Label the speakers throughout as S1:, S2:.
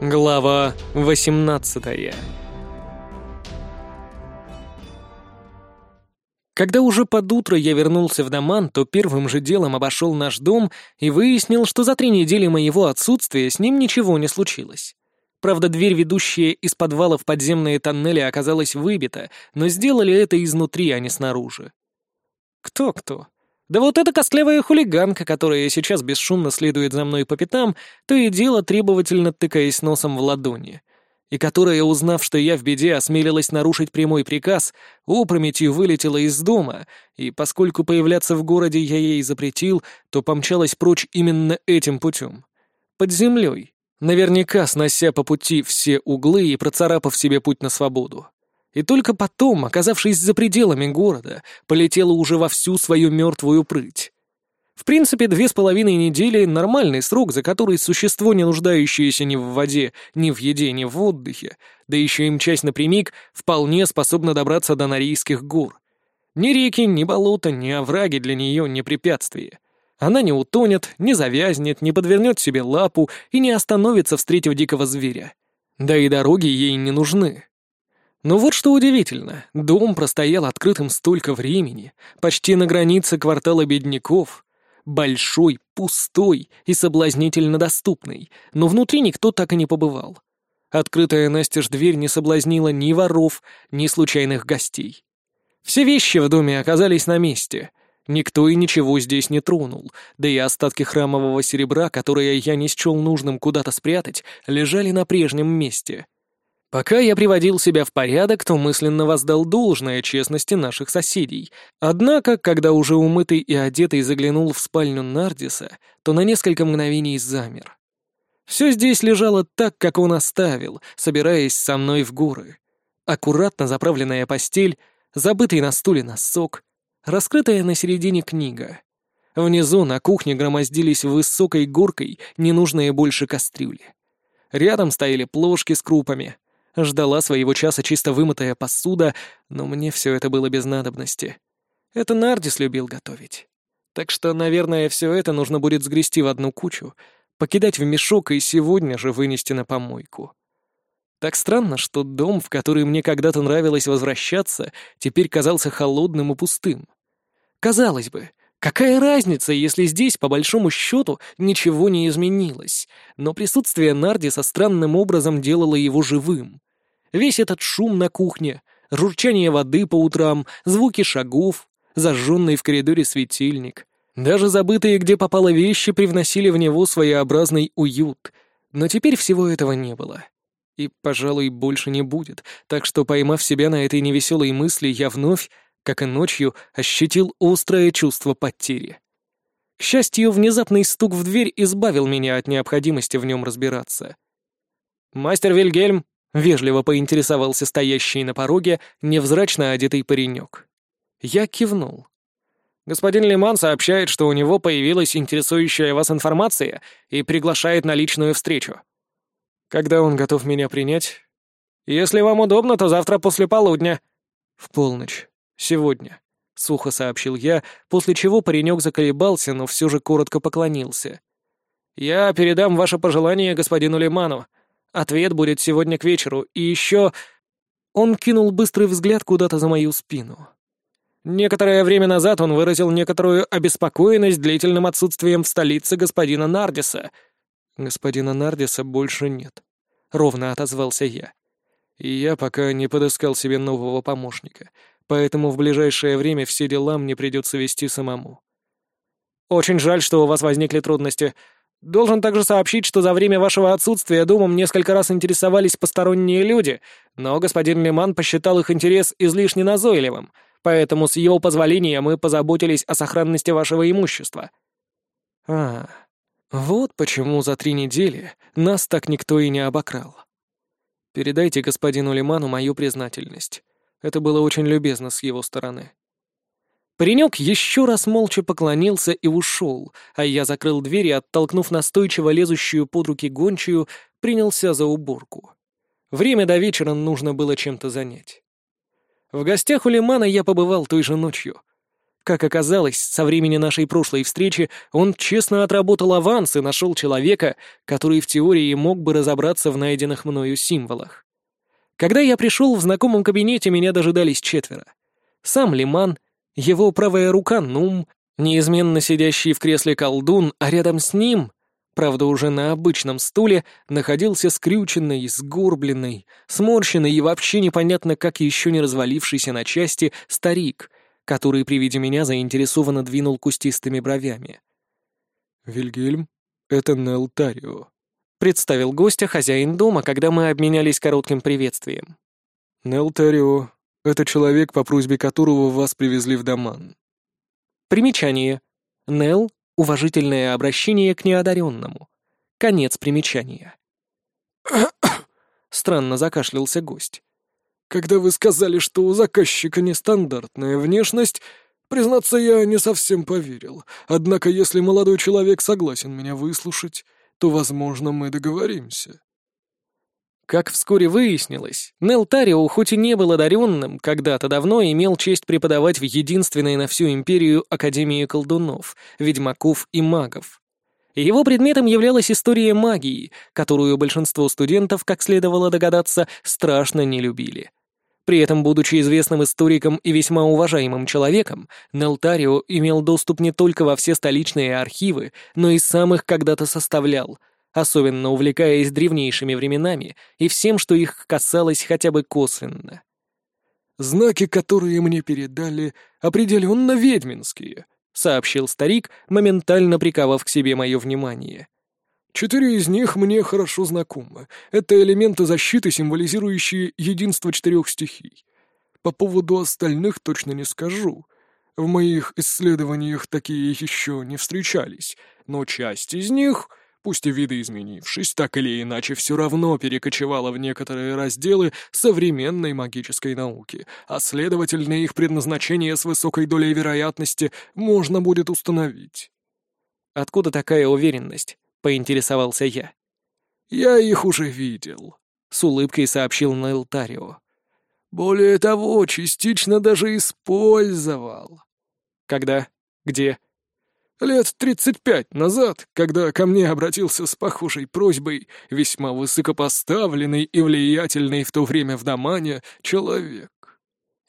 S1: Глава 18 Когда уже под утро я вернулся в Доман, то первым же делом обошел наш дом и выяснил, что за три недели моего отсутствия с ним ничего не случилось. Правда, дверь, ведущая из подвала в подземные тоннели, оказалась выбита, но сделали это изнутри, а не снаружи. Кто-кто? Да вот эта костлявая хулиганка, которая сейчас бесшумно следует за мной по пятам, то и дело требовательно тыкаясь носом в ладони, и которая, узнав, что я в беде, осмелилась нарушить прямой приказ, опрометью вылетела из дома, и поскольку появляться в городе я ей запретил, то помчалась прочь именно этим путем. Под землей, наверняка снося по пути все углы и процарапав себе путь на свободу и только потом, оказавшись за пределами города, полетела уже во всю свою мертвую прыть. В принципе, две с половиной недели — нормальный срок, за который существо, не нуждающееся ни в воде, ни в еде, ни в отдыхе, да еще и мчась напрямик, вполне способно добраться до Норийских гор. Ни реки, ни болота, ни овраги для нее не препятствие. Она не утонет, не завязнет, не подвернет себе лапу и не остановится, встретив дикого зверя. Да и дороги ей не нужны. Но вот что удивительно, дом простоял открытым столько времени, почти на границе квартала бедняков. Большой, пустой и соблазнительно доступный, но внутри никто так и не побывал. Открытая настежь дверь не соблазнила ни воров, ни случайных гостей. Все вещи в доме оказались на месте. Никто и ничего здесь не тронул, да и остатки храмового серебра, которые я не счел нужным куда-то спрятать, лежали на прежнем месте — Пока я приводил себя в порядок, то мысленно воздал должное честности наших соседей. Однако, когда уже умытый и одетый заглянул в спальню Нардиса, то на несколько мгновений замер. Все здесь лежало так, как он оставил, собираясь со мной в горы. Аккуратно заправленная постель, забытый на стуле носок, раскрытая на середине книга. Внизу на кухне громоздились высокой горкой ненужные больше кастрюли. Рядом стояли плошки с крупами — Ждала своего часа чисто вымытая посуда, но мне все это было без надобности. Это Нардис любил готовить. Так что, наверное, все это нужно будет сгрести в одну кучу, покидать в мешок и сегодня же вынести на помойку. Так странно, что дом, в который мне когда-то нравилось возвращаться, теперь казался холодным и пустым. Казалось бы, какая разница, если здесь, по большому счету, ничего не изменилось, но присутствие Нардиса странным образом делало его живым. Весь этот шум на кухне, журчание воды по утрам, звуки шагов, зажженный в коридоре светильник. Даже забытые, где попало вещи, привносили в него своеобразный уют. Но теперь всего этого не было. И, пожалуй, больше не будет, так что, поймав себя на этой невеселой мысли, я вновь, как и ночью, ощутил острое чувство потери. К счастью, внезапный стук в дверь избавил меня от необходимости в нем разбираться. «Мастер Вильгельм, — вежливо поинтересовался стоящий на пороге невзрачно одетый паренек. Я кивнул. «Господин Лиман сообщает, что у него появилась интересующая вас информация и приглашает на личную встречу. Когда он готов меня принять? Если вам удобно, то завтра после полудня». «В полночь. Сегодня», — сухо сообщил я, после чего паренек заколебался, но все же коротко поклонился. «Я передам ваше пожелание господину Лиману», Ответ будет сегодня к вечеру, и еще...» Он кинул быстрый взгляд куда-то за мою спину. Некоторое время назад он выразил некоторую обеспокоенность длительным отсутствием в столице господина Нардиса. «Господина Нардиса больше нет», — ровно отозвался я. «И я пока не подыскал себе нового помощника, поэтому в ближайшее время все дела мне придется вести самому». «Очень жаль, что у вас возникли трудности. Должен также сообщить, что за время вашего отсутствия домом несколько раз интересовались посторонние люди, но господин Лиман посчитал их интерес излишне назойливым, поэтому с его позволения мы позаботились о сохранности вашего имущества». «А, вот почему за три недели нас так никто и не обокрал. Передайте господину Лиману мою признательность. Это было очень любезно с его стороны». Паренек еще раз молча поклонился и ушел, а я закрыл дверь и, оттолкнув настойчиво лезущую под руки гончую, принялся за уборку. Время до вечера нужно было чем-то занять. В гостях у Лимана я побывал той же ночью. Как оказалось, со времени нашей прошлой встречи он честно отработал аванс и нашел человека, который в теории мог бы разобраться в найденных мною символах. Когда я пришел, в знакомом кабинете меня дожидались четверо. Сам Лиман, его правая рука Нум, неизменно сидящий в кресле колдун, а рядом с ним, правда уже на обычном стуле, находился скрюченный, сгорбленный, сморщенный и вообще непонятно как еще не развалившийся на части старик — который при виде меня заинтересованно двинул кустистыми бровями.
S2: «Вильгельм, это Нел Тарио», —
S1: представил гостя хозяин дома, когда мы обменялись коротким приветствием.
S2: «Нел Тарио — это человек, по просьбе которого вас привезли в Даман».
S1: Примечание. Нел — уважительное обращение к неодаренному. Конец примечания. Странно закашлялся гость.
S2: Когда вы сказали, что у заказчика нестандартная внешность, признаться, я не совсем поверил. Однако, если молодой человек согласен меня выслушать, то, возможно, мы договоримся.
S1: Как вскоре выяснилось, Нел Тарио, хоть и не был одаренным, когда-то давно имел честь преподавать в единственной на всю империю Академии колдунов, ведьмаков и магов. Его предметом являлась история магии, которую большинство студентов, как следовало догадаться, страшно не любили. При этом, будучи известным историком и весьма уважаемым человеком, Нелтарио имел доступ не только во все столичные архивы, но и сам их когда-то составлял, особенно увлекаясь древнейшими временами и всем, что их касалось хотя бы косвенно.
S2: «Знаки, которые мне передали, определенно ведьминские», — сообщил старик, моментально приковав к себе мое внимание. Четыре из них мне хорошо знакомы. Это элементы защиты, символизирующие единство четырех стихий. По поводу остальных точно не скажу. В моих исследованиях такие еще не встречались, но часть из них, пусть и видоизменившись, так или иначе все равно перекочевала в некоторые разделы современной магической науки, а следовательно их предназначение с высокой долей вероятности можно будет установить.
S1: Откуда такая уверенность? — поинтересовался я.
S2: «Я их уже видел», — с улыбкой сообщил Нейл Тарио. «Более того, частично даже использовал».
S1: «Когда? Где?»
S2: «Лет тридцать пять назад, когда ко мне обратился с похожей просьбой весьма высокопоставленный и влиятельный в то время в Дамане человек».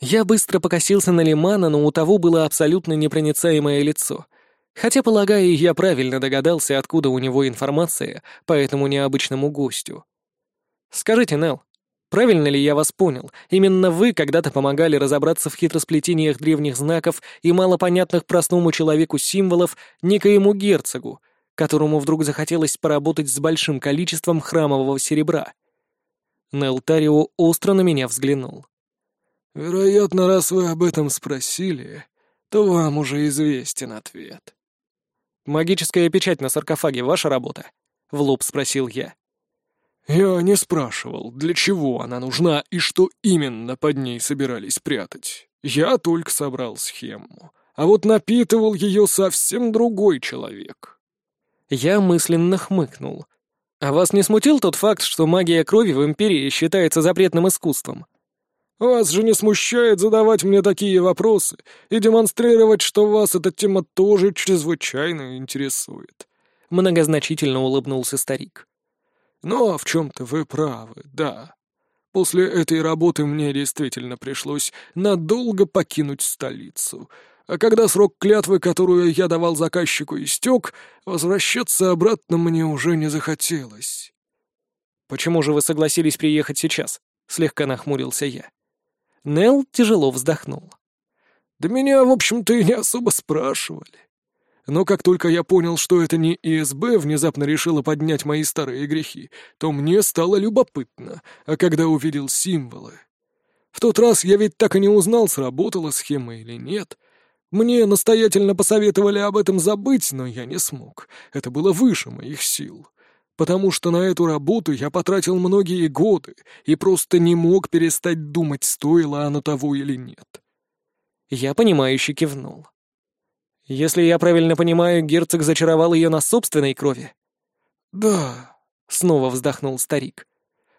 S1: Я быстро покосился на Лимана, но у того было абсолютно непроницаемое лицо — Хотя, полагаю, я правильно догадался, откуда у него информация по этому необычному гостю. Скажите, Нел, правильно ли я вас понял? Именно вы когда-то помогали разобраться в хитросплетениях древних знаков и малопонятных простому человеку символов некоему герцогу, которому вдруг захотелось поработать с большим количеством храмового серебра. Нел Тарио остро на меня взглянул.
S2: «Вероятно, раз вы об этом спросили, то вам уже известен ответ».
S1: «Магическая печать на саркофаге — ваша работа?» — в лоб спросил я.
S2: «Я не спрашивал, для чего она нужна и что именно под ней собирались прятать. Я только собрал схему, а вот напитывал ее совсем другой человек».
S1: Я мысленно хмыкнул. «А вас не смутил тот факт, что магия крови в Империи считается запретным искусством?»
S2: Вас же не смущает задавать мне такие вопросы и демонстрировать, что вас эта тема тоже чрезвычайно интересует.
S1: Многозначительно улыбнулся старик.
S2: Но в чем-то вы правы, да. После этой работы мне действительно пришлось надолго покинуть столицу. А когда срок клятвы, которую я давал заказчику, истек, возвращаться обратно мне уже не захотелось.
S1: «Почему же вы согласились приехать сейчас?» — слегка нахмурился я. Нел тяжело вздохнул.
S2: «Да меня, в общем-то, и не особо спрашивали. Но как только я понял, что это не ИСБ внезапно решила поднять мои старые грехи, то мне стало любопытно, а когда увидел символы... В тот раз я ведь так и не узнал, сработала схема или нет. Мне настоятельно посоветовали об этом забыть, но я не смог. Это было выше моих сил потому что на эту работу я потратил многие годы и просто не мог перестать думать, стоило оно того или нет.
S1: Я понимающе кивнул. Если я правильно понимаю, герцог зачаровал ее на собственной крови?
S2: Да, снова вздохнул старик.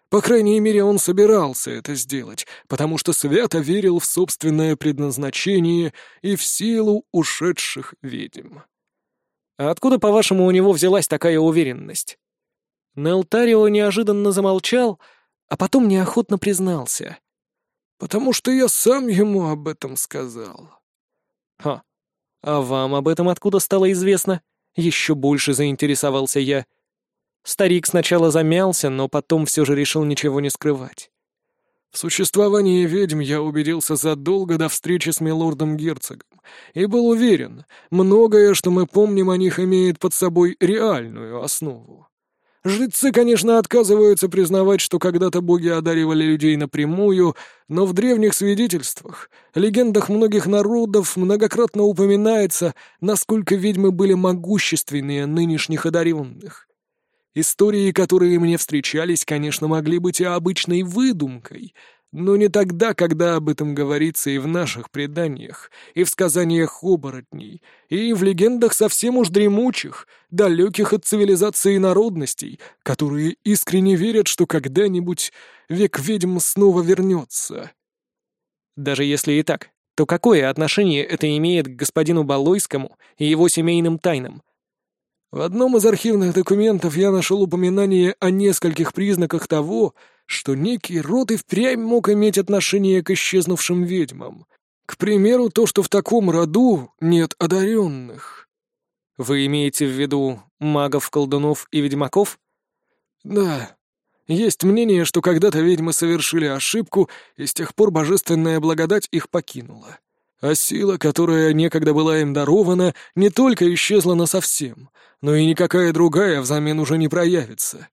S2: По крайней мере, он собирался это сделать, потому что свято верил в собственное предназначение и в силу ушедших ведьм.
S1: А откуда, по-вашему, у него взялась такая уверенность? Нелтарио неожиданно замолчал, а потом неохотно признался.
S2: «Потому что я сам ему об этом сказал».
S1: «Ха, а вам об этом откуда стало известно?» Еще больше заинтересовался я. Старик сначала замялся, но потом все же решил ничего не скрывать.
S2: В существовании ведьм я убедился задолго до встречи с милордом-герцогом и был уверен, многое, что мы помним о них, имеет под собой реальную основу. Жрецы, конечно, отказываются признавать, что когда-то боги одаривали людей напрямую, но в древних свидетельствах, легендах многих народов многократно упоминается, насколько ведьмы были могущественнее нынешних одаренных. Истории, которые мне встречались, конечно, могли быть и обычной выдумкой — но не тогда, когда об этом говорится и в наших преданиях, и в сказаниях оборотней, и в легендах совсем уж дремучих, далеких от цивилизации народностей, которые искренне верят, что когда-нибудь век ведьм снова вернется.
S1: Даже если и так, то какое отношение это имеет к господину Балойскому и его семейным тайнам?
S2: В одном из архивных документов я нашел упоминание о нескольких признаках того, что некий род и впрямь мог иметь отношение к исчезнувшим ведьмам. К примеру, то, что в таком роду нет одаренных.
S1: Вы имеете в виду магов, колдунов и ведьмаков?
S2: Да. Есть мнение, что когда-то ведьмы совершили ошибку, и с тех пор божественная благодать их покинула. А сила, которая некогда была им дарована, не только исчезла насовсем, но и никакая другая взамен уже не проявится.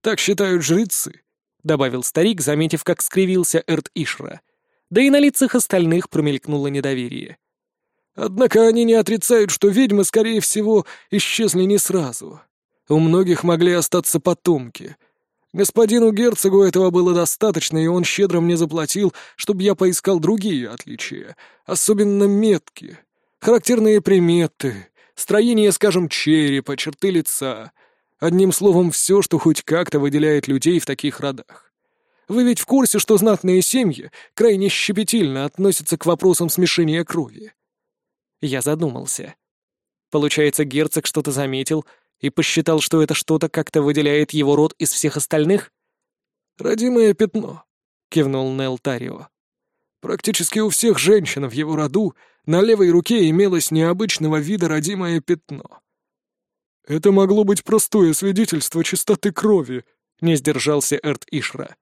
S2: Так считают жрецы.
S1: — добавил старик, заметив, как скривился Эрт Ишра. Да и на лицах остальных промелькнуло недоверие.
S2: «Однако они не отрицают, что ведьмы, скорее всего, исчезли не сразу. У многих могли остаться потомки. Господину герцогу этого было достаточно, и он щедро мне заплатил, чтобы я поискал другие отличия, особенно метки, характерные приметы, строение, скажем, черепа, черты лица — Одним словом, все, что хоть как-то выделяет людей в таких родах. Вы ведь в курсе, что знатные семьи крайне щепетильно относятся к вопросам смешения крови?»
S1: Я задумался. Получается, герцог что-то заметил и посчитал, что это что-то как-то выделяет его род из всех остальных?
S2: «Родимое пятно», — кивнул Нел Тарио. «Практически у всех женщин в его роду на левой руке имелось необычного вида родимое пятно. «Это могло быть простое свидетельство чистоты крови», — не сдержался Эрт Ишра.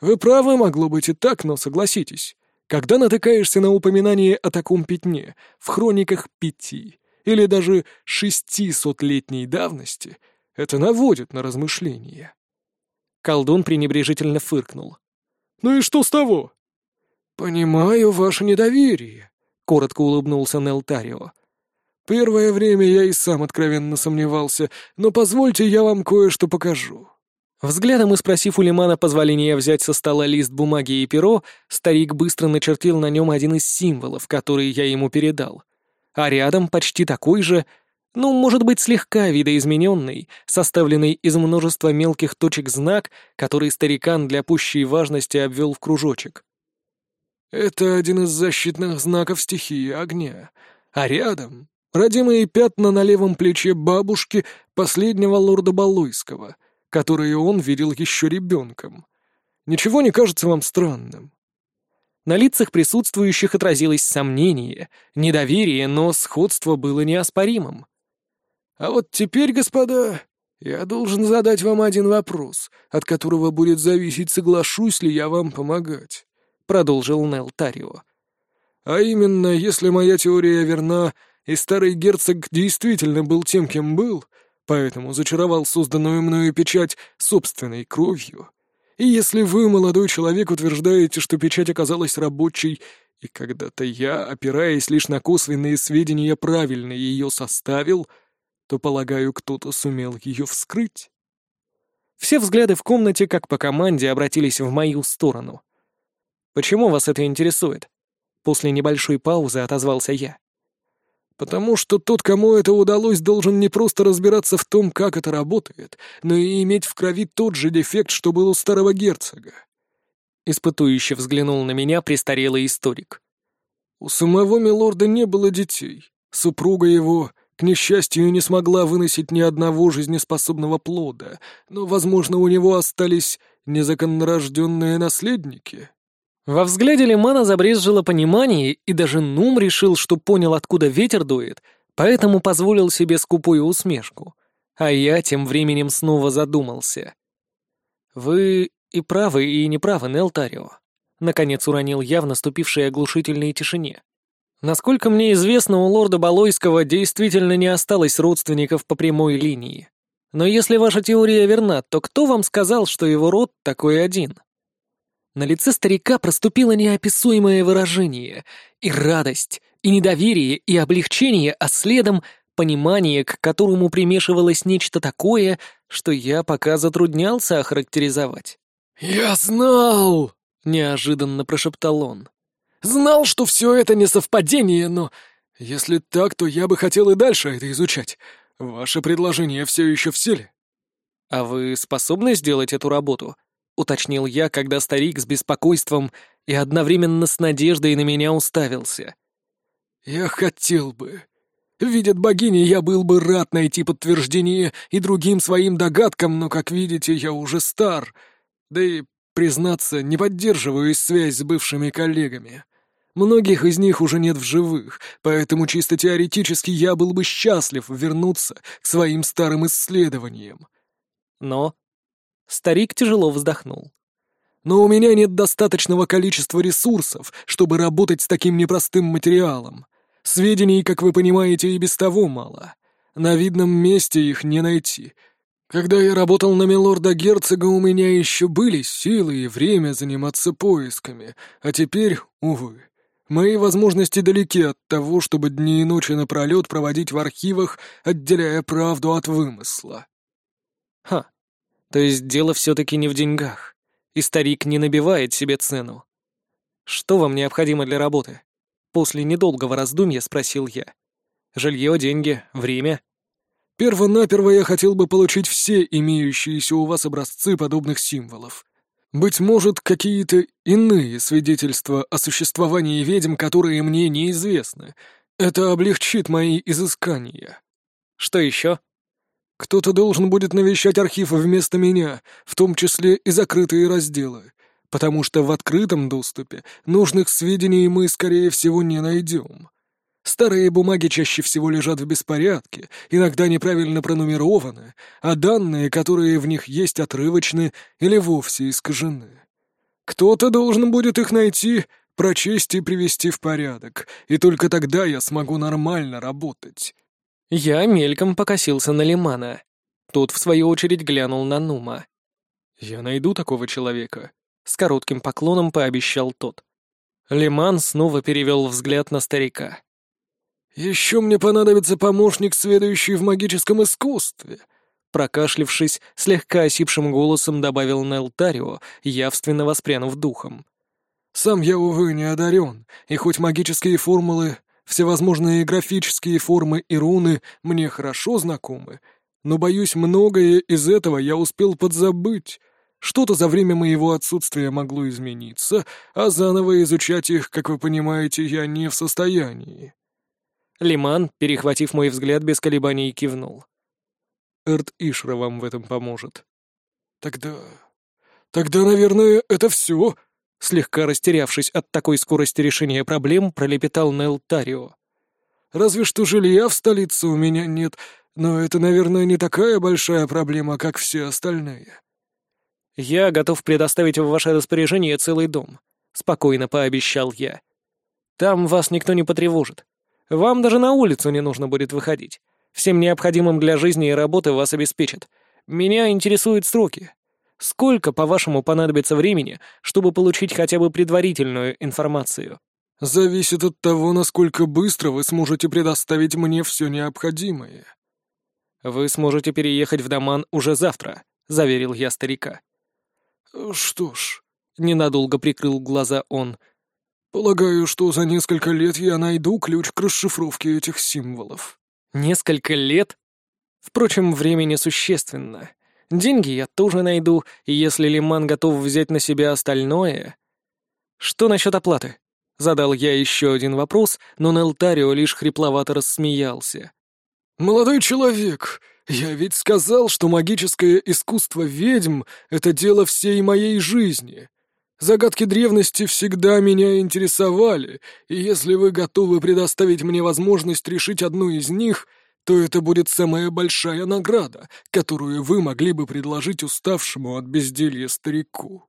S2: «Вы правы, могло быть и так, но согласитесь, когда натыкаешься на упоминание о таком пятне в хрониках пяти или даже шестисотлетней давности, это наводит на размышления».
S1: Колдун пренебрежительно фыркнул.
S2: «Ну и что с того?» «Понимаю ваше недоверие», — коротко улыбнулся Нелтарио. Первое время я и сам откровенно сомневался, но позвольте я вам кое-что покажу».
S1: Взглядом и спросив у Лимана позволения взять со стола лист бумаги и перо, старик быстро начертил на нем один из символов, который я ему передал. А рядом почти такой же, ну, может быть, слегка видоизмененный, составленный из множества мелких точек знак, который старикан для пущей важности обвел в кружочек.
S2: «Это один из защитных знаков стихии огня, а рядом Родимые пятна на левом плече бабушки последнего лорда Балуйского, которые он видел еще ребенком. Ничего не кажется вам странным?
S1: На лицах присутствующих отразилось сомнение, недоверие, но сходство было неоспоримым.
S2: «А вот теперь, господа, я должен задать вам один вопрос, от которого будет зависеть, соглашусь ли я вам помогать», — продолжил Нел Тарио. «А именно, если моя теория верна, и старый герцог действительно был тем, кем был, поэтому зачаровал созданную мною печать собственной кровью. И если вы, молодой человек, утверждаете, что печать оказалась рабочей, и когда-то я, опираясь лишь на косвенные сведения, правильно ее составил, то, полагаю, кто-то сумел ее вскрыть.
S1: Все взгляды в комнате, как по команде, обратились в мою сторону. «Почему вас это интересует?» После небольшой паузы отозвался я.
S2: Потому что тот, кому это удалось, должен не просто разбираться в том, как это работает, но и иметь в крови тот же дефект, что был у старого герцога.
S1: Испытующе взглянул на меня престарелый историк.
S2: У самого милорда не было детей. Супруга его, к несчастью, не смогла выносить ни одного жизнеспособного плода, но, возможно, у него остались незаконнорожденные наследники.
S1: Во взгляде Лимана забрезжило понимание, и даже Нум решил, что понял, откуда ветер дует, поэтому позволил себе скупую усмешку. А я тем временем снова задумался. «Вы и правы, и не правы, Нелтарио», — наконец уронил я в наступившей оглушительной тишине. «Насколько мне известно, у лорда Балойского действительно не осталось родственников по прямой линии. Но если ваша теория верна, то кто вам сказал, что его род такой один?» На лице старика проступило неописуемое выражение, и радость, и недоверие, и облегчение, а следом понимание, к которому примешивалось нечто такое, что я пока затруднялся охарактеризовать.
S2: «Я знал!» — неожиданно прошептал он. «Знал, что все это не совпадение, но если так, то я бы хотел и дальше это изучать. Ваше предложение все еще в силе».
S1: «А вы способны сделать эту работу?» — уточнил я, когда старик с беспокойством и одновременно с надеждой на меня уставился.
S2: «Я хотел бы. Видят богини, я был бы рад найти подтверждение и другим своим догадкам, но, как видите, я уже стар. Да и, признаться, не поддерживаю связь с бывшими коллегами. Многих из них уже нет в живых, поэтому чисто теоретически я был бы счастлив вернуться к своим старым исследованиям.
S1: Но Старик тяжело вздохнул.
S2: «Но у меня нет достаточного количества ресурсов, чтобы работать с таким непростым материалом. Сведений, как вы понимаете, и без того мало. На видном месте их не найти. Когда я работал на милорда-герцога, у меня еще были силы и время заниматься поисками, а теперь, увы, мои возможности далеки от того, чтобы дни и ночи напролет проводить в архивах, отделяя правду от вымысла».
S1: «Ха, то есть дело все-таки не в деньгах, и старик не набивает себе цену. Что вам необходимо для работы? После недолгого раздумья спросил я. Жилье, деньги, время?
S2: Первонаперво я хотел бы получить все имеющиеся у вас образцы подобных символов. Быть может, какие-то иные свидетельства о существовании ведьм, которые мне неизвестны. Это облегчит мои изыскания.
S1: Что еще?
S2: Кто-то должен будет навещать архивы вместо меня, в том числе и закрытые разделы, потому что в открытом доступе нужных сведений мы, скорее всего, не найдем. Старые бумаги чаще всего лежат в беспорядке, иногда неправильно пронумерованы, а данные, которые в них есть, отрывочны или вовсе искажены. Кто-то должен будет их найти, прочесть и привести в порядок, и только тогда я смогу нормально работать.
S1: Я мельком покосился на Лимана. Тот, в свою очередь, глянул на Нума.
S2: «Я найду такого человека», —
S1: с коротким поклоном пообещал тот. Лиман снова перевел взгляд на старика.
S2: «Еще мне понадобится помощник, сведущий в магическом искусстве»,
S1: прокашлившись, слегка осипшим голосом добавил Нелтарио, явственно воспрянув духом.
S2: «Сам я, увы, не одарен, и хоть магические формулы Всевозможные графические формы и руны мне хорошо знакомы, но, боюсь, многое из этого я успел подзабыть. Что-то за время моего отсутствия могло измениться, а заново изучать их, как вы понимаете, я не в состоянии».
S1: Лиман, перехватив мой взгляд, без колебаний кивнул.
S2: «Эрт Ишра вам в этом поможет». «Тогда... тогда, наверное, это все»,
S1: Слегка растерявшись от такой скорости решения проблем, пролепетал Нел Тарио.
S2: «Разве что жилья в столице у меня нет, но это, наверное, не такая большая проблема, как все остальные».
S1: «Я готов предоставить в ваше распоряжение целый дом», — спокойно пообещал я. «Там вас никто не потревожит. Вам даже на улицу не нужно будет выходить. Всем необходимым для жизни и работы вас обеспечат. Меня интересуют сроки. Сколько, по-вашему, понадобится времени, чтобы получить хотя бы предварительную информацию?
S2: Зависит от того, насколько быстро вы сможете предоставить мне все необходимое.
S1: Вы сможете переехать в Даман уже завтра, заверил я старика.
S2: Что ж,
S1: ненадолго прикрыл глаза он.
S2: Полагаю, что за несколько лет я найду ключ к расшифровке этих символов.
S1: Несколько лет? Впрочем, время существенно. Деньги я тоже найду, и если Лиман готов взять на себя остальное... Что насчет оплаты? Задал я еще один вопрос, но Нелтарио лишь хрипловато рассмеялся.
S2: «Молодой человек, я ведь сказал, что магическое искусство ведьм — это дело всей моей жизни. Загадки древности всегда меня интересовали, и если вы готовы предоставить мне возможность решить одну из них, то это будет самая большая награда, которую вы могли бы предложить уставшему от безделья старику».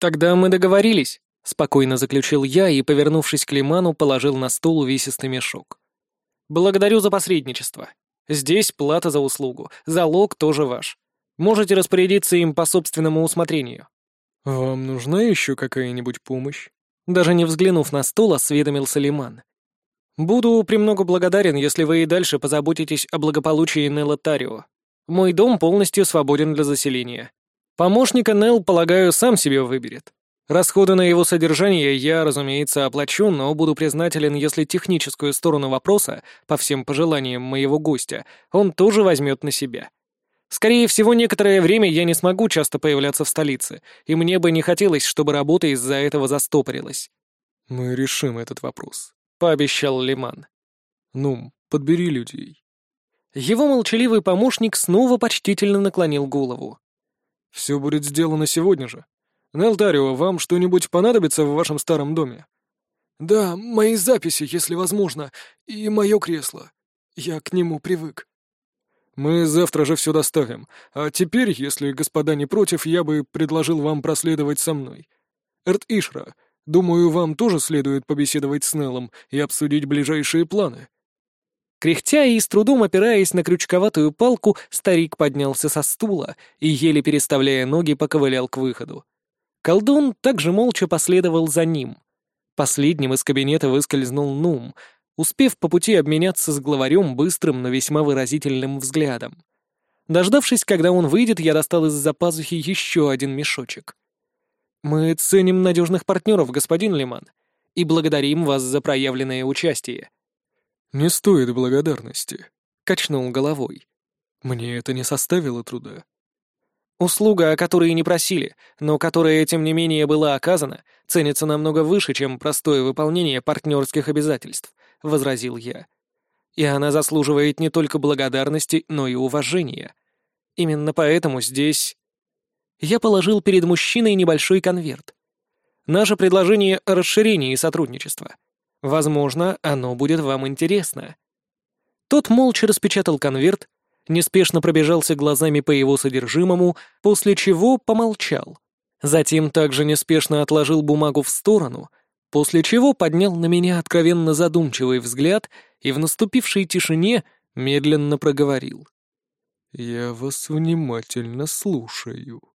S1: «Тогда мы договорились», — спокойно заключил я и, повернувшись к Лиману, положил на стол увесистый мешок. «Благодарю за посредничество. Здесь плата за услугу, залог тоже ваш. Можете распорядиться им по собственному усмотрению».
S2: «Вам нужна еще какая-нибудь помощь?»
S1: Даже не взглянув на стол, осведомился Лиман. «Буду премного благодарен, если вы и дальше позаботитесь о благополучии Нелла Тарио. Мой дом полностью свободен для заселения. Помощника Нелл, полагаю, сам себе выберет. Расходы на его содержание я, разумеется, оплачу, но буду признателен, если техническую сторону вопроса, по всем пожеланиям моего гостя, он тоже возьмет на себя. Скорее всего, некоторое время я не смогу часто появляться в столице, и мне бы не хотелось, чтобы работа из-за этого застопорилась.
S2: «Мы решим этот вопрос», —
S1: пообещал Лиман.
S2: «Ну, подбери людей».
S1: Его молчаливый помощник снова почтительно наклонил голову.
S2: «Все будет сделано сегодня же. Нелтарио, вам что-нибудь понадобится в вашем старом доме?» «Да, мои записи, если возможно, и мое кресло. Я к нему привык». Мы завтра же все доставим. А теперь, если господа не против, я бы предложил вам проследовать со мной. Эрт Ишра, думаю, вам тоже следует побеседовать с Неллом и обсудить ближайшие планы».
S1: Кряхтя и с трудом опираясь на крючковатую палку, старик поднялся со стула и, еле переставляя ноги, поковылял к выходу. Колдун также молча последовал за ним. Последним из кабинета выскользнул Нум, успев по пути обменяться с главарем быстрым, но весьма выразительным взглядом. Дождавшись, когда он выйдет, я достал из-за пазухи еще один мешочек. «Мы ценим надежных партнеров, господин Лиман, и благодарим вас за проявленное участие».
S2: «Не стоит благодарности», —
S1: качнул головой.
S2: «Мне это не составило труда».
S1: Услуга, о которой не просили, но которая, тем не менее, была оказана, ценится намного выше, чем простое выполнение партнерских обязательств возразил я. «И она заслуживает не только благодарности, но и уважения. Именно поэтому здесь...» Я положил перед мужчиной небольшой конверт. Наше предложение о расширении сотрудничества. Возможно, оно будет вам интересно. Тот молча распечатал конверт, неспешно пробежался глазами по его содержимому, после чего помолчал. Затем также неспешно отложил бумагу в сторону — после чего поднял на меня откровенно задумчивый взгляд и в наступившей тишине медленно проговорил.
S2: «Я вас внимательно слушаю».